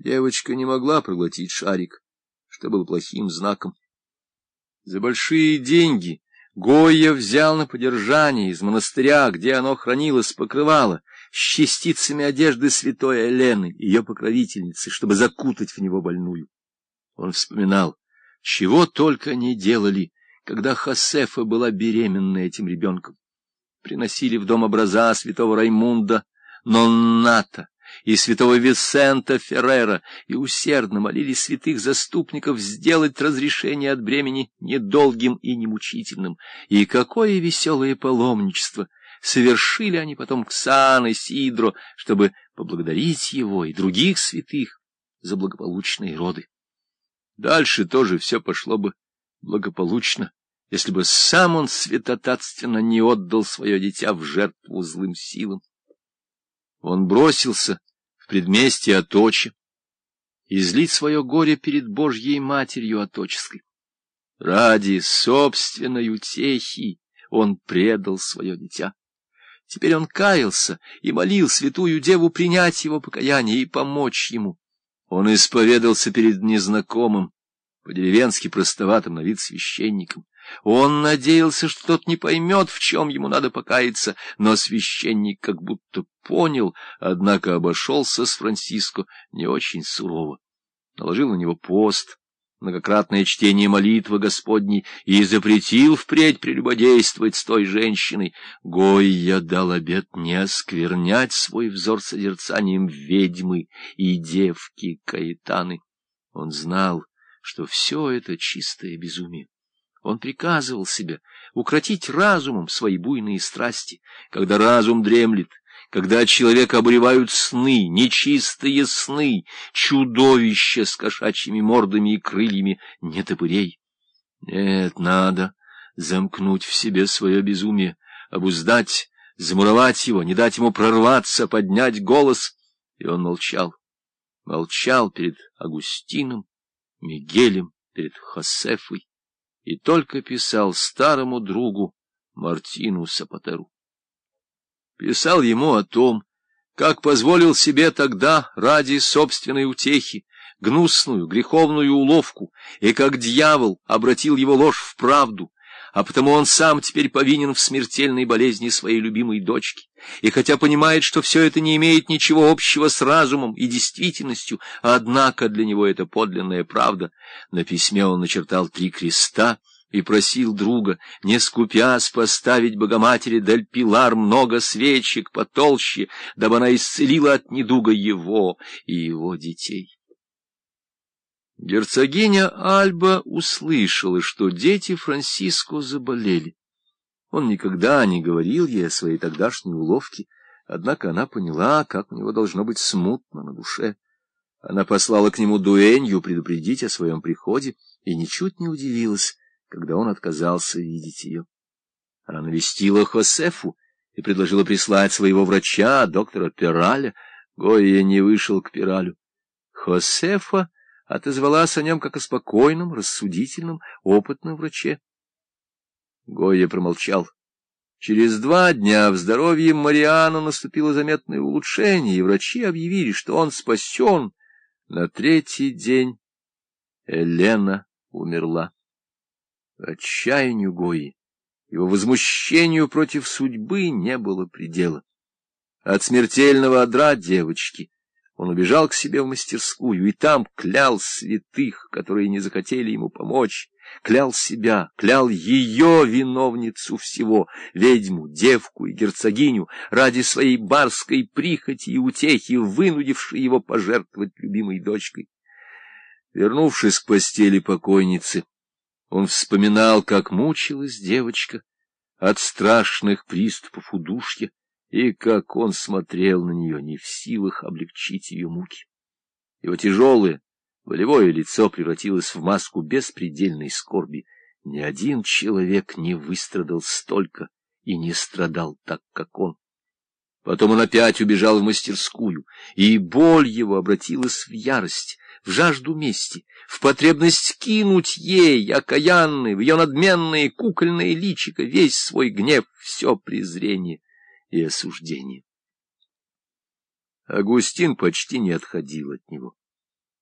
Девочка не могла проглотить шарик, что было плохим знаком. За большие деньги Гойя взял на подержание из монастыря, где оно хранилось, покрывало, с частицами одежды святой Елены, ее покровительницы, чтобы закутать в него больную. Он вспоминал, чего только не делали, когда Хосефа была беременна этим ребенком. Приносили в дом образа святого Раймунда, Нонната, и святого Висента Феррера, и усердно молили святых заступников сделать разрешение от бремени недолгим и немучительным. И какое веселое паломничество! Совершили они потом Ксан и Сидро, чтобы поблагодарить его и других святых за благополучные роды. Дальше тоже все пошло бы благополучно, если бы сам он святотатственно не отдал свое дитя в жертву злым силам. Он бросился в предместье Аточи, излить свое горе перед Божьей Матерью Аточеской. Ради собственной утехи он предал свое дитя. Теперь он каялся и молил святую деву принять его покаяние и помочь ему. Он исповедался перед незнакомым, по-деревенски простоватым на вид священником. Он надеялся, что тот не поймет, в чем ему надо покаяться, но священник как будто понял, однако обошелся с Франциско не очень сурово. Наложил на него пост, многократное чтение молитвы Господней и запретил впредь прелюбодействовать с той женщиной. Гойя дал обет не осквернять свой взор созерцанием ведьмы и девки Каэтаны. Он знал, что все это чистое безумие. Он приказывал себе укротить разумом свои буйные страсти, когда разум дремлет, когда человека обуревают сны, нечистые сны, чудовища с кошачьими мордами и крыльями, не топырей. Нет, надо замкнуть в себе свое безумие, обуздать, замуровать его, не дать ему прорваться, поднять голос. И он молчал, молчал перед Агустином, Мигелем, перед Хосефой и только писал старому другу Мартину Сапатеру. Писал ему о том, как позволил себе тогда ради собственной утехи гнусную греховную уловку, и как дьявол обратил его ложь в правду, а потому он сам теперь повинен в смертельной болезни своей любимой дочки. И хотя понимает, что все это не имеет ничего общего с разумом и действительностью, однако для него это подлинная правда, на письме он начертал три креста и просил друга, не скупясь, поставить Богоматери Дель Пилар много свечек потолще, дабы она исцелила от недуга его и его детей. Герцогиня Альба услышала, что дети Франциско заболели. Он никогда не говорил ей о своей тогдашней уловке, однако она поняла, как у него должно быть смутно на душе. Она послала к нему дуэнью предупредить о своем приходе и ничуть не удивилась, когда он отказался видеть ее. Она навестила Хосефу и предложила прислать своего врача, доктора Пираля. Гоя не вышел к Пиралю. Хосефа отозвалась о нем как о спокойном, рассудительном, опытном враче. Гойя промолчал. Через два дня в здоровье Мариану наступило заметное улучшение, и врачи объявили, что он спасен. На третий день Елена умерла. Отчаянию Гои, его возмущению против судьбы не было предела. От смертельного одра девочки он убежал к себе в мастерскую и там клял святых, которые не захотели ему помочь, клял себя, клял ее виновницу всего, ведьму, девку и герцогиню, ради своей барской прихоти и утехи, вынудившей его пожертвовать любимой дочкой. Вернувшись к постели покойницы, он вспоминал, как мучилась девочка от страшных приступов удушья, и как он смотрел на нее, не в силах облегчить ее муки. Его тяжелое, волевое лицо превратилось в маску беспредельной скорби. Ни один человек не выстрадал столько и не страдал так, как он. Потом он опять убежал в мастерскую, и боль его обратилась в ярость, в жажду мести, в потребность кинуть ей, окаянной, в ее надменное кукольное личико, весь свой гнев, все презрение и осуждение. Агустин почти не отходил от него.